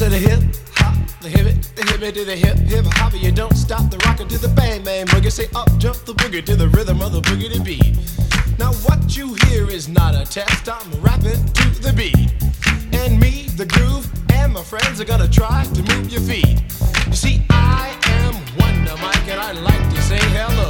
said the hip hop, the hip it, the hip it to the hip hip hop. You don't stop the rockin' to the bang bang boogie. Say up jump the boogie to the rhythm of the boogie to beat. Now what you hear is not a test. I'm rapping to the beat, and me, the groove, and my friends are gonna try to move your feet. You see, I am Wonder Mike, and I like to say hello.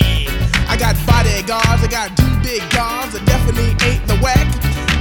I got I got two big guns that definitely ain't the whack.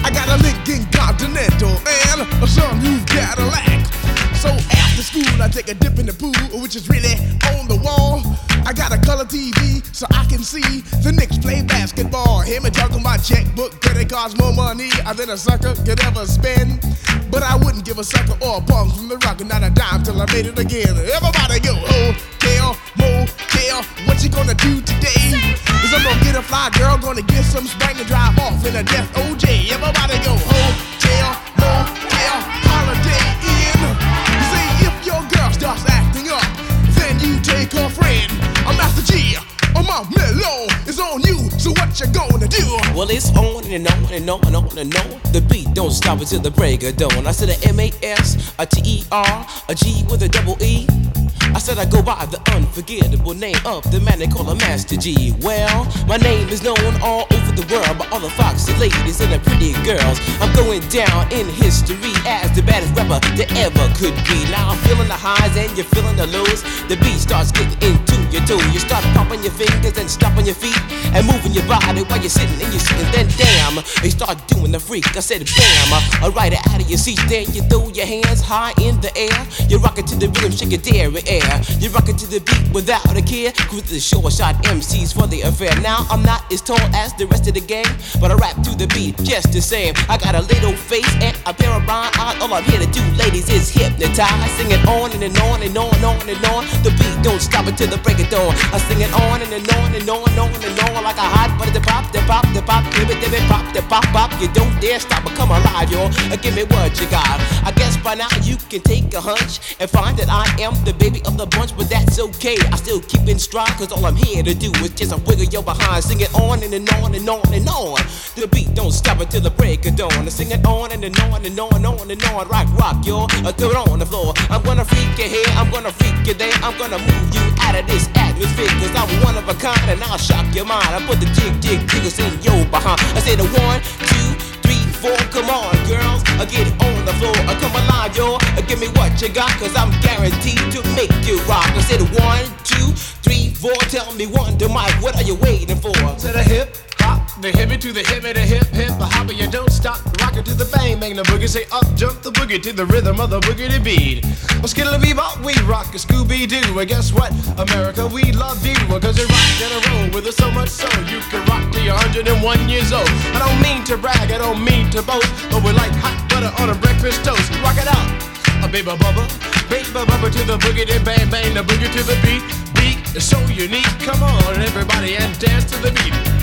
I got a Lincoln Continental and a some new Cadillac. So after school, I take a dip in the pool, which is really on the wall. I got a color TV so I can see the Knicks play basketball. Hear me talking my checkbook, credit cards, more money than a sucker could ever spend. But I wouldn't give a sucker or a punk from the rock, and not a dime till I made it again. Everybody go, oh, hotel, motel, what you gonna do today? Is I'm gonna get a fly girl, gonna get some spank and drive off in a death OJ. Everybody go, hotel, motel, Holiday Inn. See if your girl starts acting up, then you take her friend. I'm Master Gee. I'm out mellow. It's on you. So what you gonna do? Well, it's on and on and on and on and on. The beat don't stop until the break of dawn. I said a M A S, a T E R, a G with a double E. I said I go by the unforgettable name of the man they call a Master Gee. Well, my name is known all over the world by all the foxy ladies and the pretty girls. I'm going down in history as the baddest rapper that ever could be. Now I'm feeling the highs and you're feeling the lows. The beat starts getting into your toe. You start popping your fingers and stomping your feet and moving your body while you're sitting and you're sitting. Then damn, you start doing the freak. I said bam, alright out of your seat. Then you throw your hands high in the air. You rock it to the rhythm, shake your dairy air. You rock it to the beat without a care. Cruise the short shot MCs for the affair. Now I'm not as tall as the rest of the gang, but I rap to the beat just the same. I got a little face and a pair of rhyme eyes. All I'm here to do, ladies, is hypnotize. Sing it on and, and on and on and on and on. The beat don't stop until the break of dawn. I sing it on and, and on and on and on and on like a hot butter. The pop, the pop, the pop, give it, it, pop, pop, pop. You don't dare stop or come alive, yo. Uh, Give me what you got. I guess by now you can take a hunch and find that I am the baby of the bunch, but that's okay. I still keep in stride, cause all I'm here to do is just a wiggle your behind. Sing it on and, and on and on and on. The beat don't stop until the break of dawn. I sing it on and, and on and on and on and on. Rock, rock, yo. Uh, throw it on the floor. I'm gonna freak you here, I'm gonna freak you there. I'm gonna move you out of this cause I'm one of a kind and I'll shock your mind. I put the jig, jig, jiggles in your behind. I say the one, two, three, four. Come on, girls, I get on the floor. I come alive, yo. Give me what you got, cause I'm guaranteed to make you rock. I said one, two, three, four. Tell me one, to Mike, what are you waiting for? To the hip hop, the hippie to the hippie, the hip hip, the hopper. You don't stop, to the bang bang, the boogie. Say up, jump the boogie to the rhythm of the boogie to beat. Well, skittle bebop, we rock a Scooby Doo. And guess what, America, we love you. Cause you rock in a row with us so much so you can rock till you're 101 years old. I don't mean to brag, I don't mean to boast, but we're like hot butter on a breakfast toast. Rock it out, a baby bubba, baby bubba to the boogie, then bang bang, the boogie to the beat. Beat is so unique. Come on, everybody, and dance to the beat.